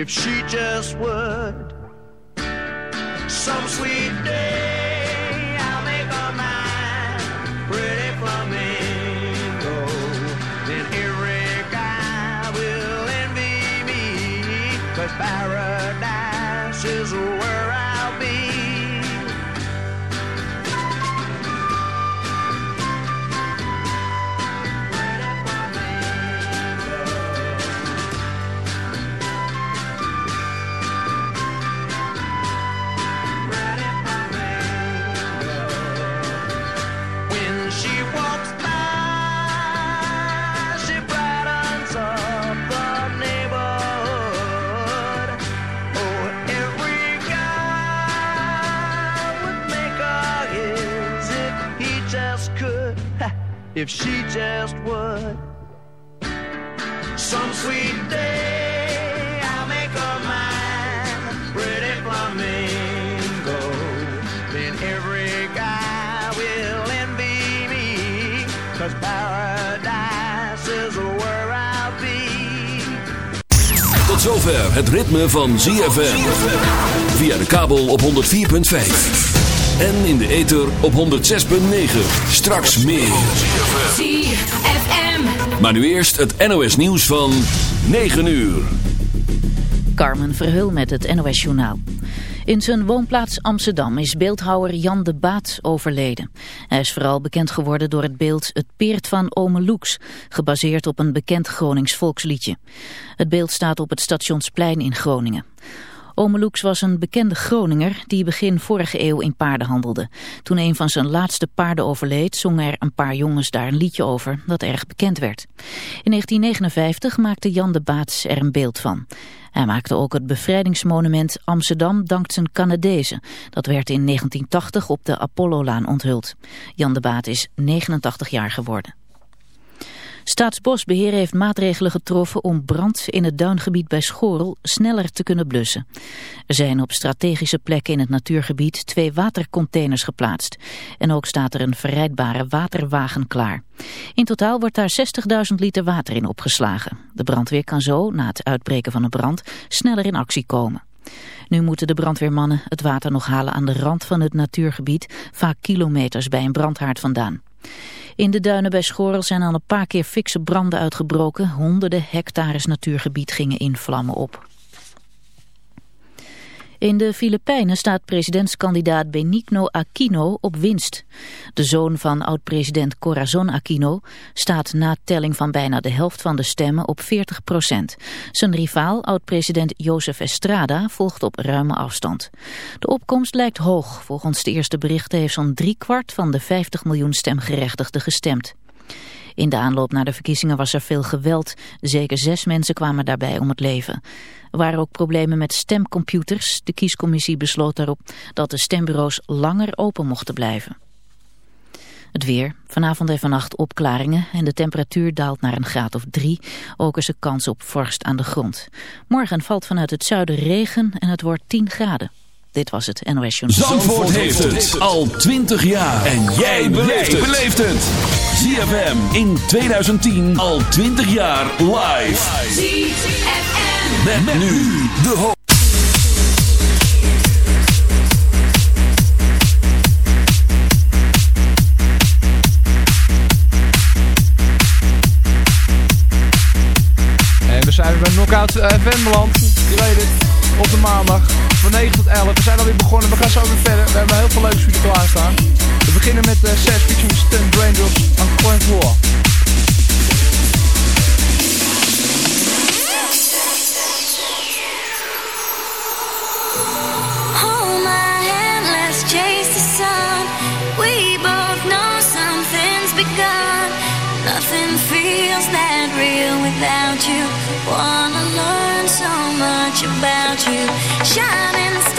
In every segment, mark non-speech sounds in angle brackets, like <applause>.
if she just would. Some sweet day if she just would. Some sweet day I'll make her mine, pretty flamingo. Then every guy will envy me, cause paradise is where I'll be. Tot zover het ritme van ZFM. Via de kabel op 104.5. En in de ether op 106.9. Straks meer. ZFM. Maar nu eerst het NOS nieuws van 9 uur. Carmen Verheul met het NOS Journaal. In zijn woonplaats Amsterdam is beeldhouwer Jan de Baat overleden. Hij is vooral bekend geworden door het beeld Het Peert van Ome Loeks, gebaseerd op een bekend Gronings volksliedje. Het beeld staat op het Stationsplein in Groningen. Ome Loeks was een bekende Groninger die begin vorige eeuw in paarden handelde. Toen een van zijn laatste paarden overleed, zongen er een paar jongens daar een liedje over dat erg bekend werd. In 1959 maakte Jan de Baat er een beeld van. Hij maakte ook het bevrijdingsmonument Amsterdam dankt zijn Canadezen. Dat werd in 1980 op de Apollo-laan onthuld. Jan de Baat is 89 jaar geworden. Staatsbosbeheer heeft maatregelen getroffen om brand in het duingebied bij Schorel sneller te kunnen blussen. Er zijn op strategische plekken in het natuurgebied twee watercontainers geplaatst. En ook staat er een verrijdbare waterwagen klaar. In totaal wordt daar 60.000 liter water in opgeslagen. De brandweer kan zo, na het uitbreken van een brand, sneller in actie komen. Nu moeten de brandweermannen het water nog halen aan de rand van het natuurgebied, vaak kilometers bij een brandhaard vandaan. In de duinen bij Schorel zijn al een paar keer fikse branden uitgebroken. Honderden hectares natuurgebied gingen in vlammen op. In de Filipijnen staat presidentskandidaat Benigno Aquino op winst. De zoon van oud-president Corazon Aquino staat na telling van bijna de helft van de stemmen op 40 procent. Zijn rivaal, oud-president Joseph Estrada, volgt op ruime afstand. De opkomst lijkt hoog. Volgens de eerste berichten heeft zo'n driekwart van de 50 miljoen stemgerechtigden gestemd. In de aanloop naar de verkiezingen was er veel geweld. Zeker zes mensen kwamen daarbij om het leven. Er waren ook problemen met stemcomputers. De kiescommissie besloot daarop dat de stembureaus langer open mochten blijven. Het weer. Vanavond en vannacht opklaringen en de temperatuur daalt naar een graad of drie. Ook is er kans op vorst aan de grond. Morgen valt vanuit het zuiden regen en het wordt 10 graden. Dit was het NOS Journal. Zandvoort heeft het al 20 jaar. En jij beleeft het. ZFM in 2010 al 20 jaar live. ZFM. Nu de ho En we zijn bij Knockout FM beland. Je weet het. Op de maandag. Van 9 tot 11. We zijn alweer begonnen. We gaan zo weer verder. We hebben heel veel leuks voor jullie klaarstaan. We beginnen met uh, Sash featuring Stunt Raindrops aan Coin Floor. Shining star,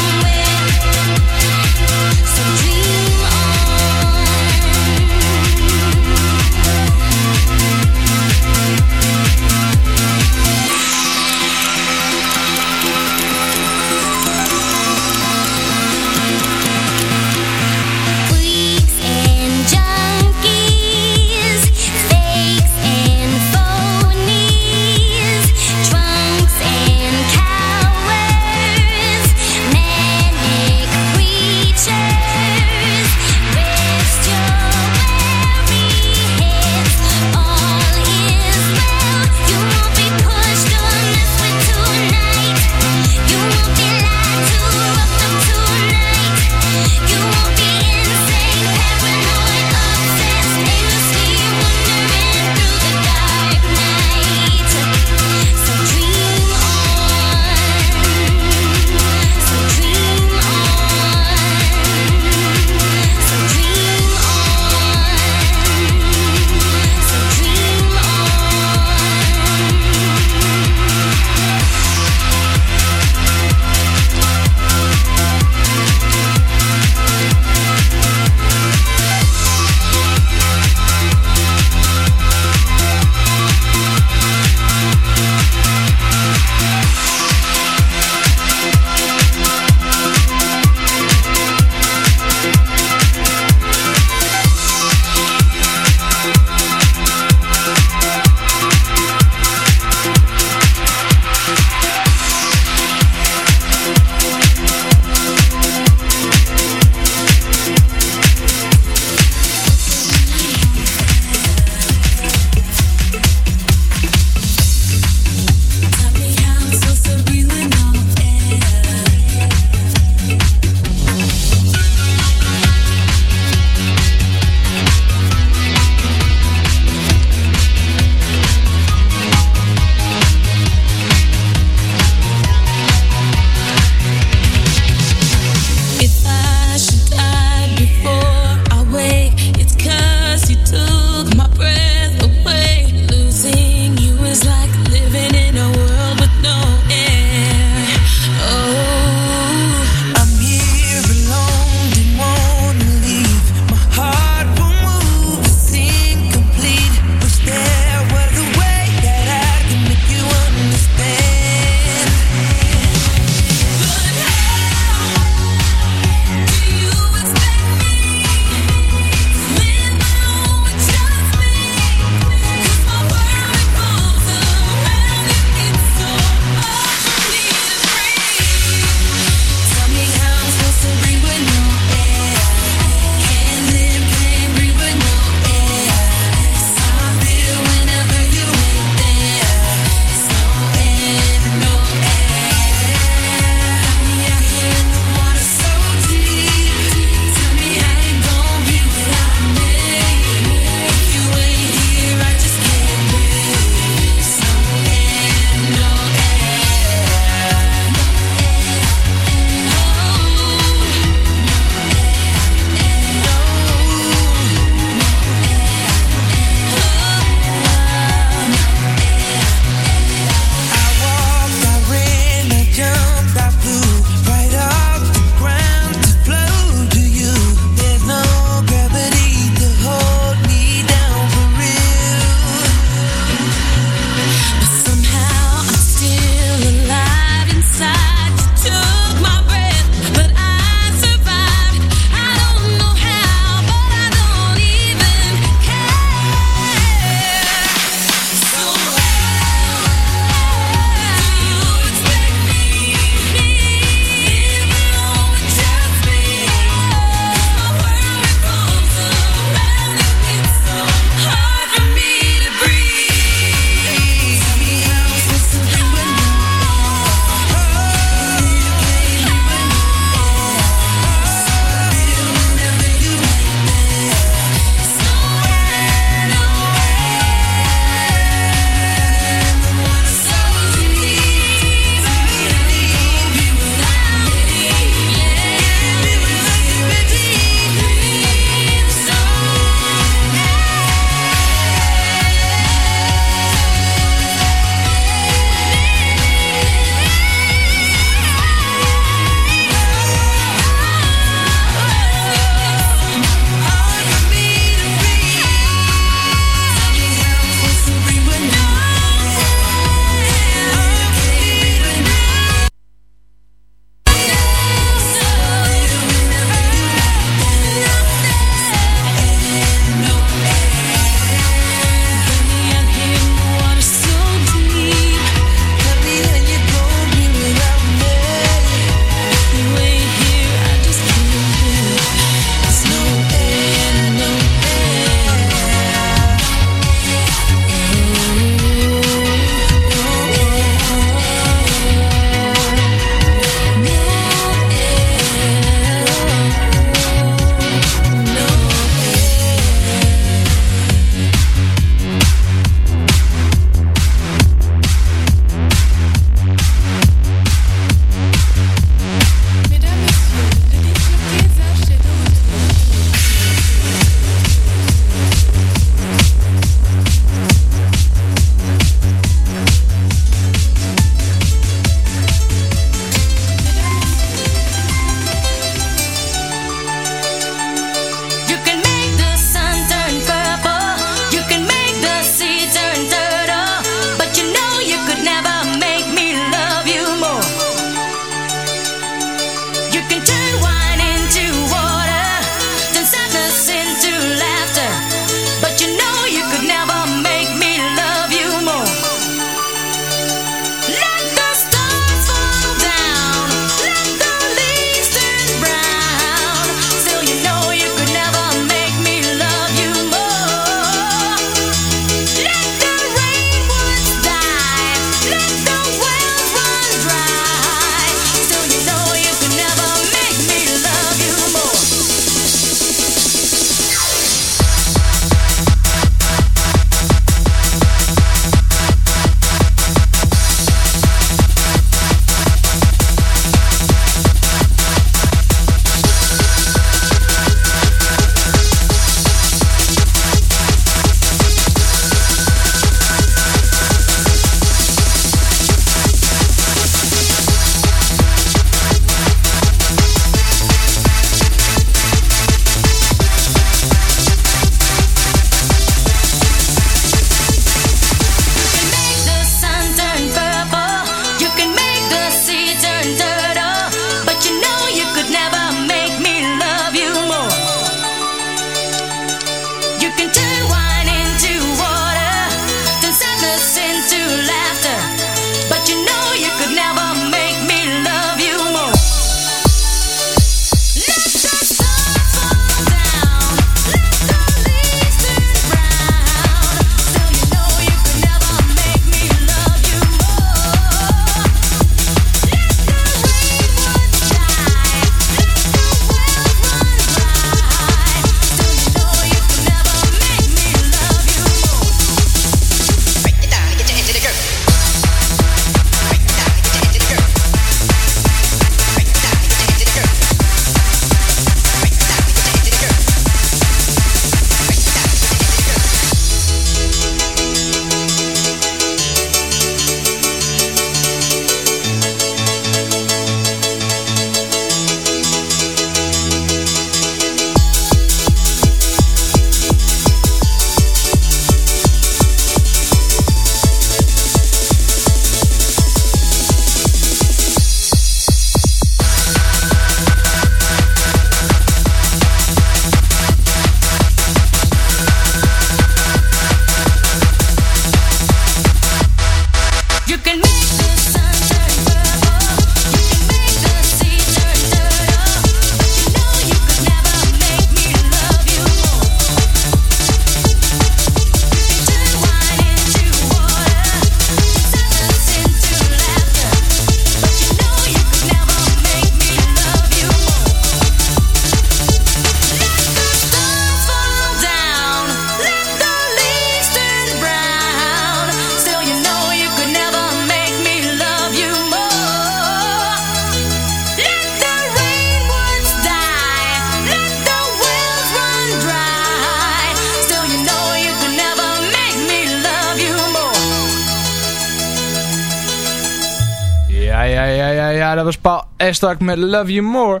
Ja, dat was Paul Estak met Love You More.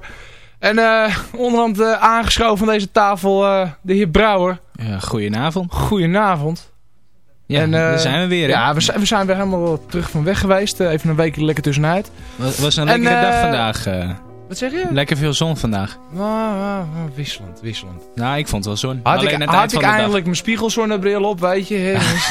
En eh onderhand eh, aangeschoven van deze tafel eh, de heer Brouwer. Ja, goedenavond. Goedenavond. Ja, En, daar zijn we weer. hè? Ja, we zijn, we zijn weer helemaal terug van weg geweest. Even een week lekker tussenuit. Het was een En, lekkere dag vandaag. Wat zeg je? lekker veel zon vandaag. Ah, ah, ah, wisselend, wisselend. Nou, ik vond het wel zon. Had Alleen ik, het had ik dag. eindelijk mijn spiegelzonnebril op, weet je. hè. <laughs> Dus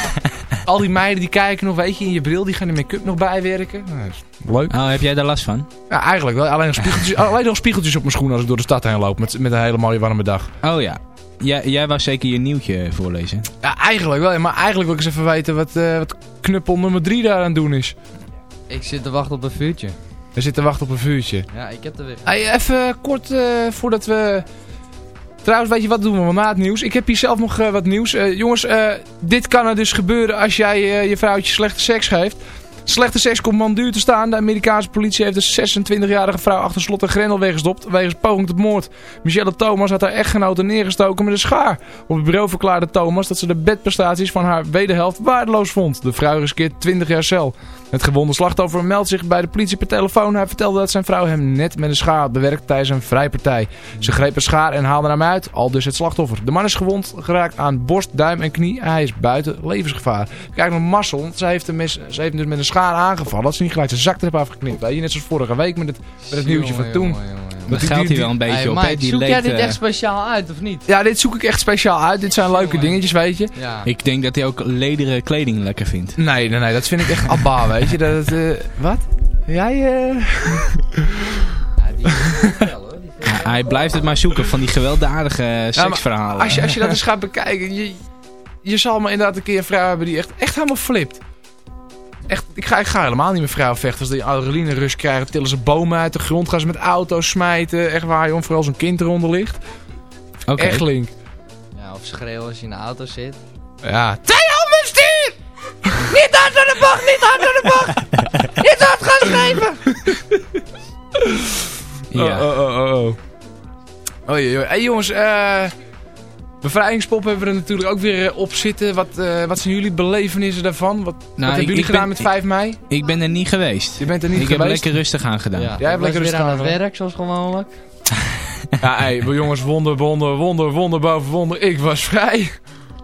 Al die meiden die kijken nog, weet je, in je bril, die gaan de make-up nog bijwerken. Nou, leuk. Oh, heb jij daar last van? Ja, eigenlijk wel. Alleen nog spiegeltjes, <laughs> alleen nog spiegeltjes op mijn schoenen als ik door de stad heen loop met, met een hele mooie warme dag. Oh ja. Jij, jij was zeker je nieuwtje voorlezen. Ja, eigenlijk wel. Maar eigenlijk wil ik eens even weten wat, eh, wat knuppel nummer 3 daar aan het doen is. Ik zit te wachten op een vuurtje. We zitten te wachten op een vuurtje. Ja, ik heb er weer. Hey, even kort eh, voordat we... Trouwens, weet je wat doen we na het nieuws? Ik heb hier zelf nog eh, wat nieuws. Eh, jongens, dit kan er dus gebeuren als jij je vrouwtje slechte seks geeft. Slechte seks komt man duur te staan. De Amerikaanse politie heeft een 26-jarige vrouw achter slot en grendel weggestopt. Wegens poging tot moord. Michelle Thomas had haar echtgenote neergestoken met een schaar. Op het bureau verklaarde Thomas dat ze de bedprestaties van haar wederhelft waardeloos vond. De vrouw riskeert 20 jaar cel. Het gewonde slachtoffer meldt zich bij de politie per telefoon. Hij vertelde dat zijn vrouw hem net met een schaar had bewerkt tijdens een vrijpartij. Ze greep een schaar en haalde hem uit, al dus het slachtoffer. De man is gewond geraakt aan borst, duim en knie. Hij is buiten levensgevaar. Kijk nog mazzel, want ze heeft, hem mis, heeft hem dus met een schaar aangevallen. Dat ze niet gelijk zijn zak erop afgeknipt. Weet je, net zoals vorige week met het, met het nieuwtje van toen. Dat die- geldt hier wel een beetje Hey, op. Mike, hè? Die zoek jij dit eh, echt speciaal uit, of niet? Ja, dit zoek ik echt speciaal uit. Dit zijn leuke dingetjes, weet je. Ja. Ik denk dat hij ook lederen kleding lekker vindt. Nee, nee, nee, dat vind ik echt abba, <laughs> weet je. Dat, het, eh, wat? Jij, eh... <laughs> ja die wel, hoor. Hij- blijft het maar zoeken van die gewelddadige seksverhalen. Als je, als je dat <laughs> eens gaat bekijken, je, je zal maar inderdaad een keer een vrouw hebben die echt, echt helemaal flipt. Echt, ik ga, ik ga helemaal niet met vrouwen vechten. Als die adrenaline rust krijgen, tillen ze bomen uit de grond, gaan ze met auto's smijten. Echt waar, joh, vooral als een kind eronder ligt. Oké. Echt link. Ja, of schreeuwen als je in de auto zit. Ja. Twee handen stuur! niet hard aan de bocht, niet hard aan de bocht! niet hard gaan schrijven! Ja. Oh, oh, oh, oh. Oh, jee, joh. Hey jongens, eh... Bevrijdingspop hebben we er natuurlijk ook weer eh, op zitten. Wat, eh, wat zijn jullie belevenissen daarvan? Wat, wat Nou, hebben ik- jullie ik gedaan ben- met 5 mei? Ik ben er niet geweest. Je bent er niet ik heb er geweest? lekker rustig aan gedaan. Ja, Jij ik hebt lekker weer aan het rustig werk, zoals gewoonlijk. <laughs> Ja, hey, jongens, wonder, wonder, wonder, wonder boven wonder. Ik was vrij.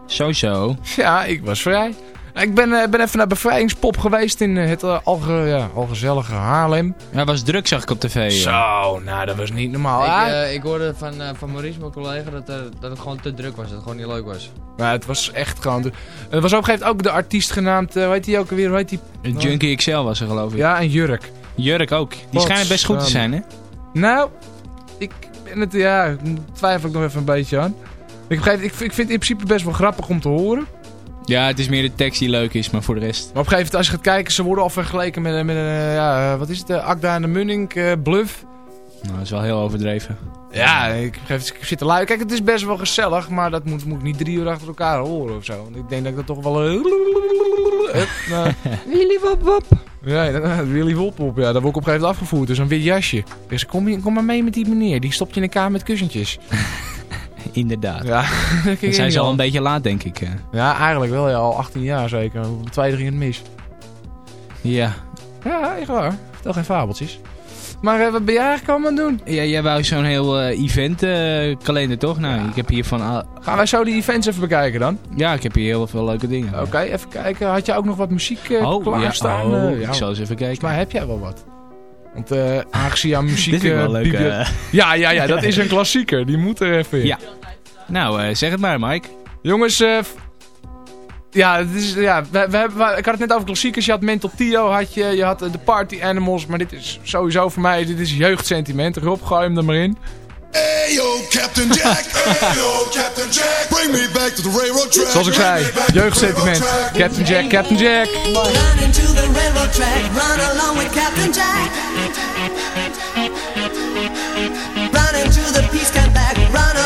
Zo zo. Ja, ik was vrij. Ik ben, eh, ben even naar bevrijdingspop geweest in eh, het eh, alge, ja, algezellige Haarlem. Ja, was druk zag ik op tv. Zo, nou dat was niet normaal. ik, Ja, eh, ik hoorde van, eh, van Maurice, mijn collega, dat, er, dat het gewoon te druk was. Dat het gewoon niet leuk was. maar het was echt gewoon... Er was op een gegeven moment ook de artiest genaamd, eh, hoe heet die ook alweer? Hoe heet die? Junkie XL was er geloof ik. Ja, en Jurk. Jurk ook. Die schijnt best goed te zijn, hè? Nou, ik ben het, ja, twijfel ik nog even een beetje aan. Ik, begrijp, ik, ik vind het in principe best wel grappig om te horen. Ja, het is meer de tekst die leuk is, maar voor de rest... Maar op een gegeven moment, als je gaat kijken, ze worden al vergeleken met, een- met een, eh, ja, eh, wat is het, uh, Akda en de Munning, eh, Bluff. Nou, dat is wel heel overdreven. Ja, ik, moment zit te luisteren. Kijk, het is best wel gezellig, maar dat moet, moet ik niet drie uur achter elkaar horen of zo. Want ik denk dat ik dat toch wel... eh, <laughs> Willy wop wop. ja, Willy Wop op. Ja, daar word ik op een gegeven moment afgevoerd. Dus een wit jasje. Dus kom, je, kom maar mee met die meneer. Die stopt je in een kamer met kussentjes. Inderdaad. Ja, <laughs> dat Dan zijn ze al een beetje laat, denk ik. eh. Ja, eigenlijk wel. Ja, al 18 jaar zeker. Ging het mis. Ja. Ja, echt waar. Vertel geen fabeltjes. Maar eh, wat ben jij eigenlijk allemaal aan doen? ja. Jij wou zo'n heel eh, event kalender, toch? Nou, ik heb hier van... Gaan wij zo die events even bekijken dan? ja, ik heb hier heel veel leuke dingen. Oké, even kijken. Had je ook nog wat muziek Oh, ja. klaarstaan? Oh, ja, ik zal eens even kijken. Mij heb jij wel wat. Want eh aangezien jouw <laughs> muziek... Dit eh, leuk. eh. Ja, ja, ja, dat <laughs> is een klassieker. Die moet er even in. Ja. nou, eh, zeg het maar, Mike. Jongens, eh, ja, het is, ja we, we hebben, we- ik had het net over klassiekers. Je had Mental Tio, had je, je had eh, de Party Animals. Maar dit is sowieso voor mij, dit is jeugdsentiment. Rob, gooi hem er maar in. Hey yo, Captain Jack. <laughs> Hey yo, Captain Jack. Bring me back to the railroad track. Zoals ik zei, jeugdsentiment. Captain Jack, Captain Jack. Run into the railroad track, run along with Captain Jack. Run into the peace camp back, run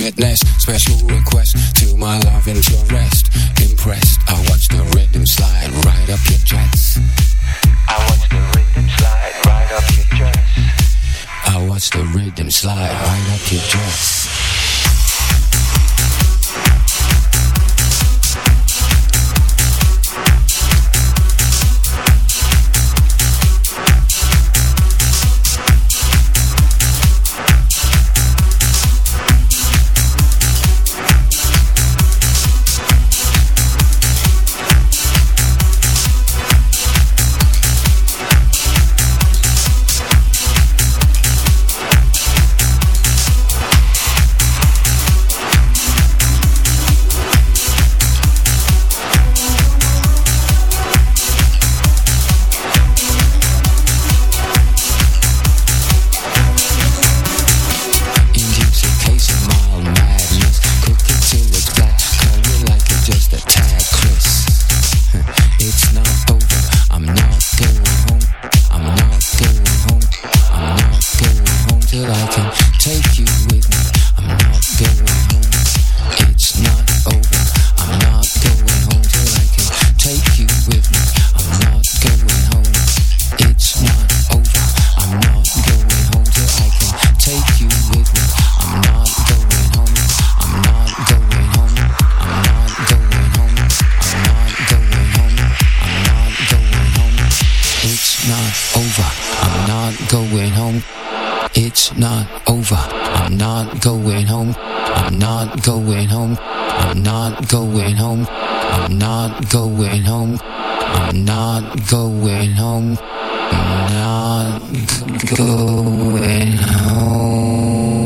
fitness. Special request to my love interest. Impressed, I watch the rhythm slide right up your dress. I watch the rhythm slide right up your dress. I watch the rhythm slide right up your dress. Not over. I'm not going home. I'm not going home. I'm not going home. I'm not going home. I'm not going home. I'm not going got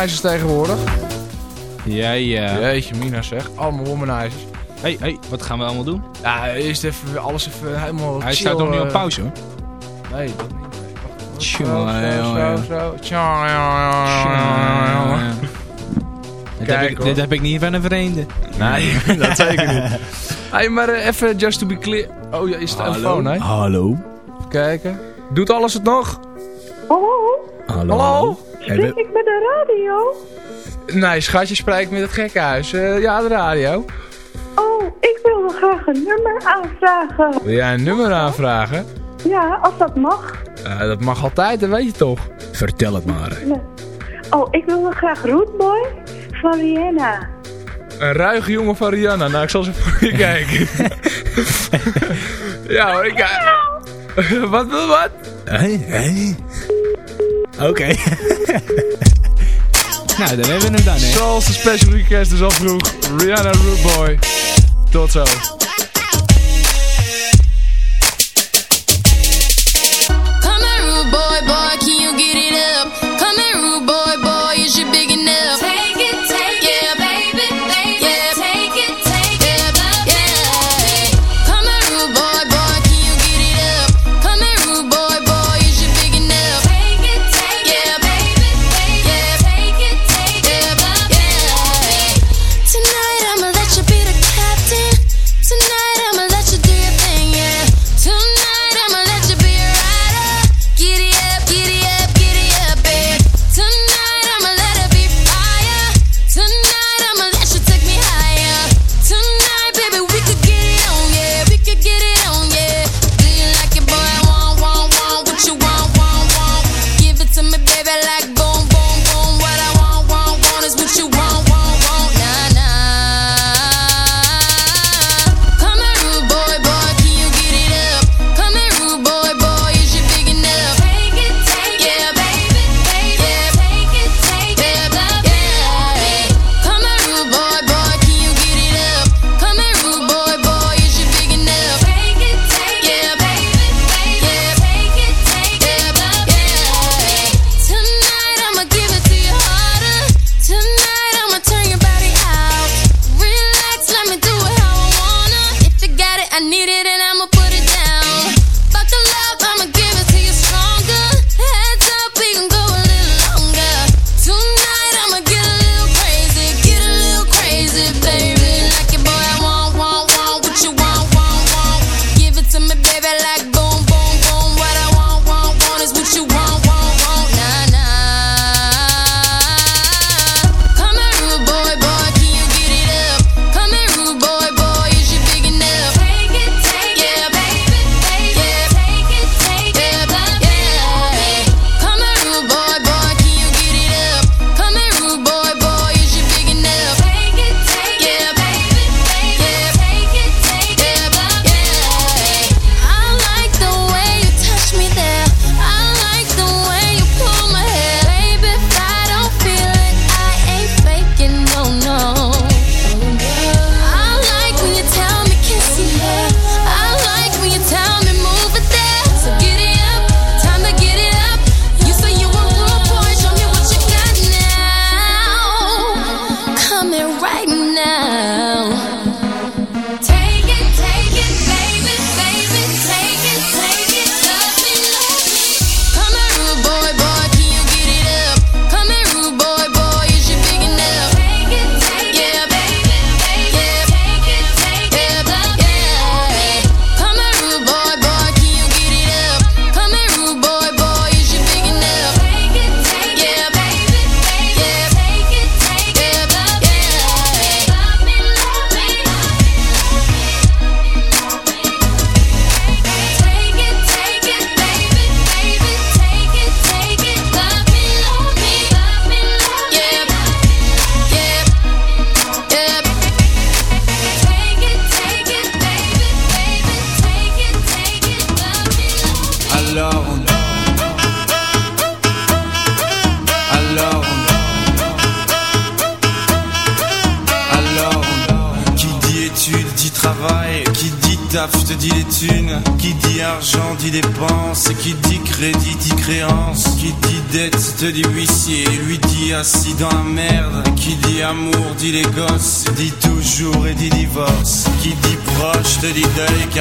womanizers tegenwoordig? Ja, ja. Jeetje, Mina zeg. Allemaal womanizers. Hey, hey, wat gaan we allemaal doen? Ja, eerst even alles even helemaal Hij chill, staat nog niet op eh, pauze hoor. Nee, dat niet. Even. Zo, Tjonge, zo, zo. Dit Kijk, heb, ik, dit heb ik niet van een vreemde. Nee, <laughs> dat zeker niet. <laughs> Hey, maar eh, even just to be clear. Oh ja, is het telefoon, hè? Hallo. Even kijken. Doet alles het nog? Hallo? Hallo. Hallo? Spreek ik met de radio? Nee, schatje spreekt met het gekkenhuis. Eh, ja, de radio. Oh, ik wilde graag een nummer aanvragen. Wil jij een nummer aanvragen? Ja, als dat mag. Eh, dat mag altijd, dat weet je toch? Vertel het maar. Nee. Oh, ik wilde graag Rootboy van Rihanna. Een ruige jongen van Rihanna. Nou, ik zal eens even voor je kijken. <laughs> ja hoor, ik... <laughs> wat, wat, wat? Hey, hey. Oké. <laughs> nou, dan hebben we hem dan, hè. Zoals de special request dus al vroeg. Rihanna Root Boy. Tot zo.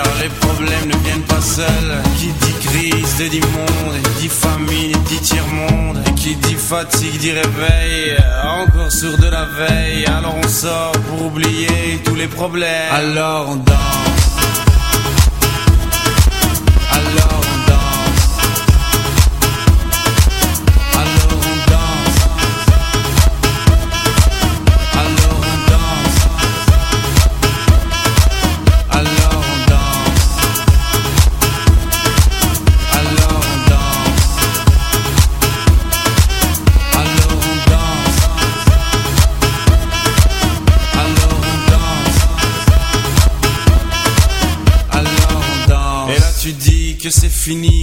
Car les problèmes ne viennent pas seuls. Qui dit crise te dit monde. Dit famine dit tiers-monde. Et qui dit fatigue dit réveil. Encore sur de la veille. Alors on sort pour oublier tous les problèmes. Alors on danse.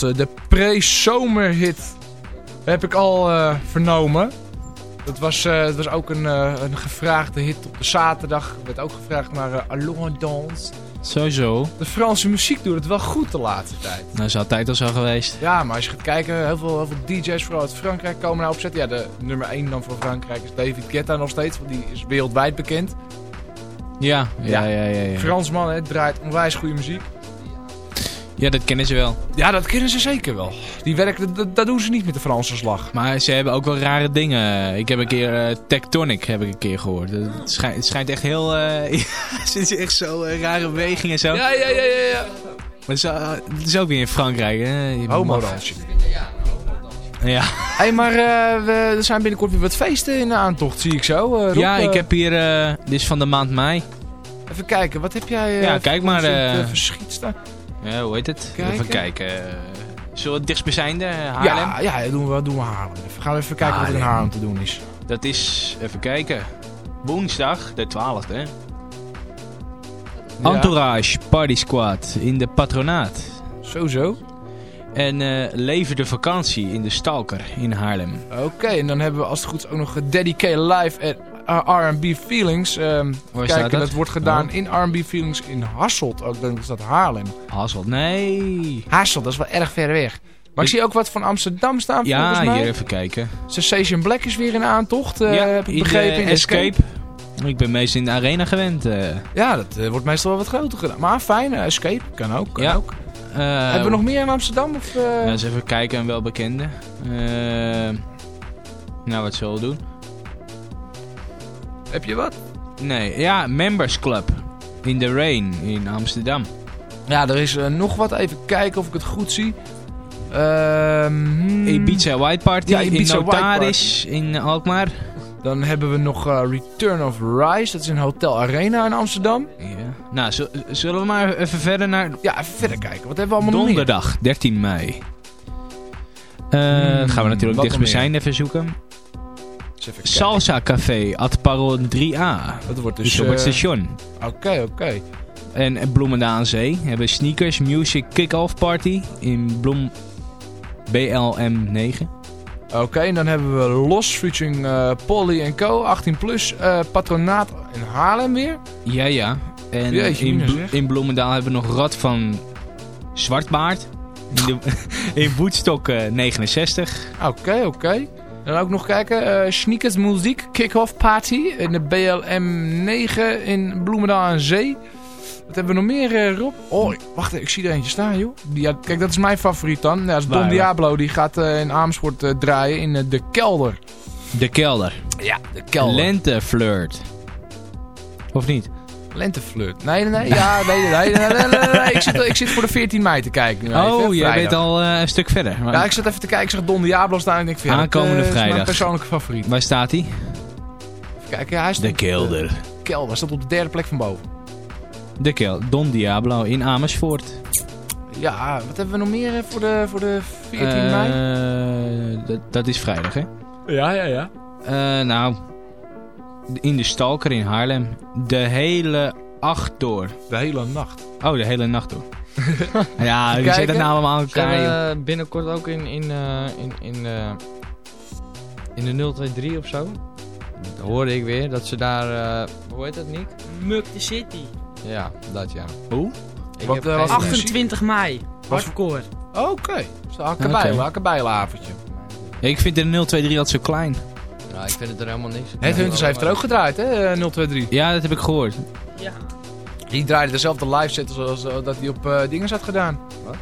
Danse, de pre-zomerhit heb ik al eh, vernomen. Dat was, eh, dat was ook een, eh, een gevraagde hit op de zaterdag. Er werd ook gevraagd naar Allons on danse. Sowieso. De Franse muziek doet het wel goed de laatste tijd. Dat is altijd al zo geweest. Ja, maar als je gaat kijken, heel veel, heel veel DJ's vooral uit Frankrijk komen nou opzetten. Ja, de nummer 1 dan voor Frankrijk is David Guetta nog steeds, want die is wereldwijd bekend. Ja, ja, ja, ja. ja. Fransman, hè, draait onwijs goede muziek. Ja, dat kennen ze wel. Ja, dat kennen ze zeker wel. Die werken, dat, dat doen ze niet met de Franse slag. Maar ze hebben ook wel rare dingen. Ik heb een keer eh, Tectonic heb ik een keer gehoord. Het schijnt, het schijnt echt heel... eh <laughs> het is echt zo eh, rare bewegingen en zo. Ja, ja, ja, ja. ja. Maar het is, het is ook weer in Frankrijk, hè? Je Homo mag- dansje. Ja. Hé, hey, maar we, er zijn binnenkort weer wat feesten in de aantocht, zie ik zo. Ja, ik heb hier... dit is van de maand mei. Even kijken, wat heb jij Ja, kijk maar, eh, verschiet Ja, hoe heet het? Kijken. Even kijken. eh, Zullen we het dichtstbijzijnde eh, Haarlem? Ja, ja, doen we, doen we Haarlem. Even, gaan we even kijken wat er in Haarlem. Te doen is. Dat is, even kijken, woensdag de 12e. hè? Entourage Party Squad in de patronaat. Sowieso. En eh Leven de vakantie in de Stalker in Haarlem. Oké, en dan hebben we als het goed is ook nog Dedicated Live at uh, R&B Feelings. Ehm Waar kijken, staat dat? dat wordt gedaan Oh. in R&B Feelings in Hasselt. Ook dan is dat Haarlem. Hasselt, nee. Hasselt, dat is wel erg ver weg. Maar ik zie ook wat van Amsterdam staan Ja, volgens mij. hier even kijken. Sensation Black is weer in aantocht, eh, ja, heb ik begrepen. in Escape. Ik ben meestal in de arena gewend. eh. Ja, dat eh, wordt meestal wel wat groter gedaan. Maar fijn, eh, Escape kan ook. Kan Ja. ook. Eh, Hebben we nog meer in Amsterdam? Of, eh? Ja, eens even kijken, een welbekende. Eh nou, wat zullen we doen? Heb je wat? Nee, ja, Members Club. In the Rain in Amsterdam. Ja, er is eh, nog wat. Even kijken of ik het goed zie. Ehm, hmm. Ibiza White Party Ja, Ibiza in White in Alkmaar. Dan hebben we nog eh, Return of Rise. Dat is in Hotel Arena in Amsterdam. Ja. Nou, zul- zullen we maar even verder naar Ja, even verder kijken. Wat hebben we allemaal nog meer? donderdag 13 mei. Hmm, gaan we natuurlijk wat nog dichtstbijzijn even zoeken. Salsa Café at Paron 3A. Dat wordt Dus, op het eh, station. Oké, oké. En Bloemendaal aan Zee hebben Sneakers Music Kick-Off Party in Bloem BLM 9. Oké, en dan hebben we Los featuring eh, Polly Co. 18 plus. eh, patronaat in Haarlem weer. Ja, ja. En Jeetje, in, Blo- in Bloemendaal hebben we nog Rad van Zwartbaard. In, de, <laughs> in Woodstock eh, 69. Oké, oké. Dan ook nog kijken. eh Sneakers Muziek Kick-Off Party in de BLM 9 in Bloemendaal aan Zee. Wat hebben we nog meer, eh, Rob? Oh, wacht even, ik zie er eentje staan, joh. Ja, kijk, dat is mijn favoriet dan. Ja, dat is Don Waar? Diablo. Die gaat eh, in Amersfoort draaien in De Kelder. De Kelder. Ja, De Kelder. Lenteflirt. Of niet? Lenteflirt. Nee, nee, nee. Ja, nee, nee, nee, nee, nee, nee, nee. Ik, zit, ik zit voor de 14 mei te kijken. nu even, oh, jij vrijdag. bent al eh, een stuk verder. Maar Ja, ik zat even te kijken. Ik zag Don Diablo staan en ik dat, Aankomende eh, is mijn vrijdag. persoonlijke favoriet. Waar staat hij? Even kijken, ja, hij stond De Kelder. de- Kelder, hij staat op de derde plek van boven. De Kelder. Don Diablo in Amersfoort. Ja, wat hebben we nog meer eh, voor de, voor de 14 mei? Eh, dat, dat is vrijdag, hè? Ja, ja, ja. Eh, nou, in de Stalker in Haarlem. De hele acht door. De hele nacht. Oh, de hele nacht door. <laughs> ja, we Kijken. zitten nou allemaal aan Ze zijn elkaar. eh, binnenkort ook in, in, eh, in, in, eh, in de 023 of zo. Dat hoorde ik weer, dat ze daar, eh, hoe heet dat Nick? Muk the City. Ja, dat ja. Hoe? Ik Wat, heb eh, geen wat idee. achter- 28 mei. Hardcore. Oké. Dus een akkerbijl, Oké. akkerbijlavondje. Ja, ik vind de 023 altijd zo klein. Ja, ik vind het er helemaal niks. Het Hunters heeft er ook gedraaid, hè, eh, 023. Ja, dat heb ik gehoord. Ja. Die draaide dezelfde live set zoals eh, dat hij op eh dingen had gedaan. Wat?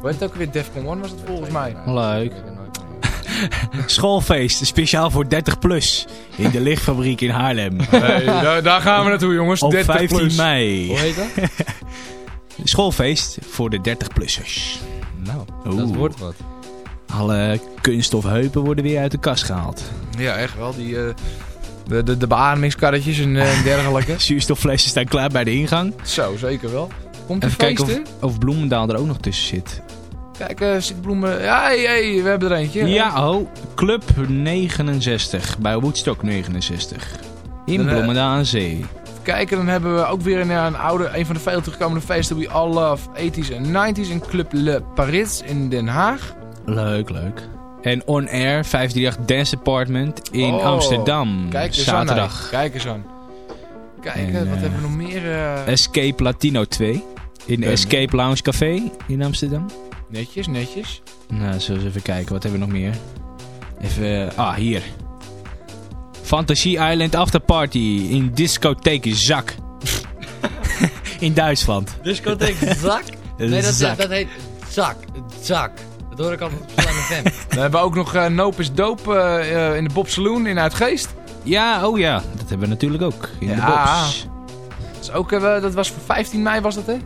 Hoe heet het ook weer? Defcon 1 was het volgens mij. Leuk. <laughs> Schoolfeest, speciaal voor 30 plus. In de lichtfabriek in Haarlem. <laughs> Hey, daar, daar gaan we naartoe, jongens. Op 30 15 plus. mei. Hoe heet dat? <laughs> Schoolfeest voor de 30-plussers. Nou, Oeh. dat wordt wat. Alle kunststofheupen worden weer uit de kast gehaald. Ja, echt wel. Die, eh, de, de, de beademingskarretjes en eh, dergelijke. <laughs> Zuurstofflesjes staan klaar bij de ingang. Zo, zeker wel. Komt er Even kijken feesten? of, of Bloemendaal er ook nog tussen zit. Kijk, eh zit bloemen. Ja, hey, hey, we hebben er eentje. Ja, oh. Club 69 bij Woodstock 69. In Dan, Bloemendaal aan Zee. Even kijken, dan hebben we ook weer een, een oude, een van de veel terugkomende feesten. We All Love 80s en 90s in Club Le Paris in Den Haag. Leuk, leuk. En On Air 538 Dance Department in Oh, Amsterdam. Kijk eens zaterdag. aan. Kijk eens aan. Kijk, En, eh, wat eh, hebben we nog meer? eh, Escape Latino 2 in Escape Lounge Café in Amsterdam. netjes, netjes. Nou, zullen we eens even kijken. Wat hebben we nog meer? Even... Ah, hier. Fantasy Island After Party in discotheek Zak. <laughs> in Duitsland. Discotheek Zak? <laughs> Nee, dat, Zak. dat heet Zak. Zak. Dat hoor ik Slam FM. Dan hebben we ook nog eh Nope is Dope eh, eh, in de Bob Saloon in Uitgeest. Ja, oh ja. Dat hebben we natuurlijk ook. In de Ja. box. Dat, is ook, eh, dat was voor 15 mei was dat hè?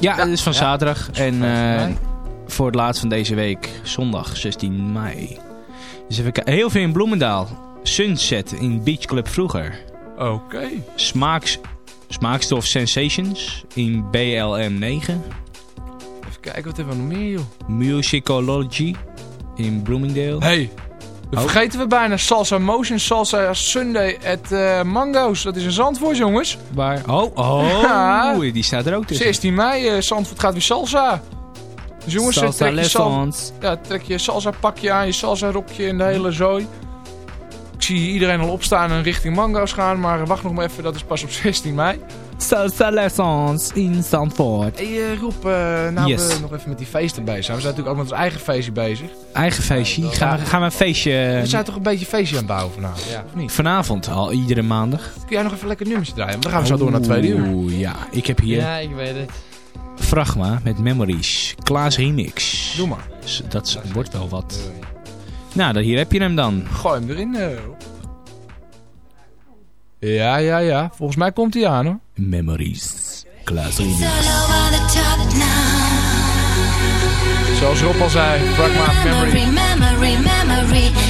Ja, dat is van Ja. zaterdag. En 15 eh, mei. voor het laatst van deze week, zondag 16 mei. Dus even kijken. Heel veel in Bloemendaal. Sunset in Beach Club vroeger. Oké. Smaaks, Smaakstof Sensations in BLM 9. Kijken, wat hebben we nog meer joh? Musicology in Bloomingdale. Hey, Oh. vergeten we bijna. Salsa Motion, Salsa Sunday at eh, Mango's. Dat is in Zandvoort jongens. Waar? Oh, oh, <laughs> Ja. die staat er ook tussen. 16 mei, eh, Zandvoort gaat weer salsa. Dus jongens, eh, Salsa trek, je sal ja, trek je salsa pakje aan, je salsa rokje en de hele zooi. Ik zie iedereen al opstaan en richting Mango's gaan, maar wacht nog maar even, dat is pas op 16 mei. Salsa lessons in Zandvoort. Hey eh, Rob, eh, nou Yes. we nog even met die feesten bezig zijn. We zijn natuurlijk ook met ons eigen feestje bezig. Eigen feestje. Gaan we, gaan we een feestje... We zijn toch een beetje feestje aan het bouwen vanavond, Ja. of niet? Vanavond al, iedere maandag. Kun jij nog even lekker nummertje draaien? Want dan gaan we zo door naar tweede uur. Oeh, ja. Ik heb hier Ja, ik weet het. Fragma met Memories. Klaas Remix. Doe maar. Dat wordt wel wat. Nou, hier heb je hem dan. Gooi hem erin, eh, Rob. Ja, ja, ja. Volgens mij komt hij aan hoor. Memories. Klaas Zoals Rob al zei, Pragma Memory. memory, memory.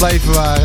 Life. waar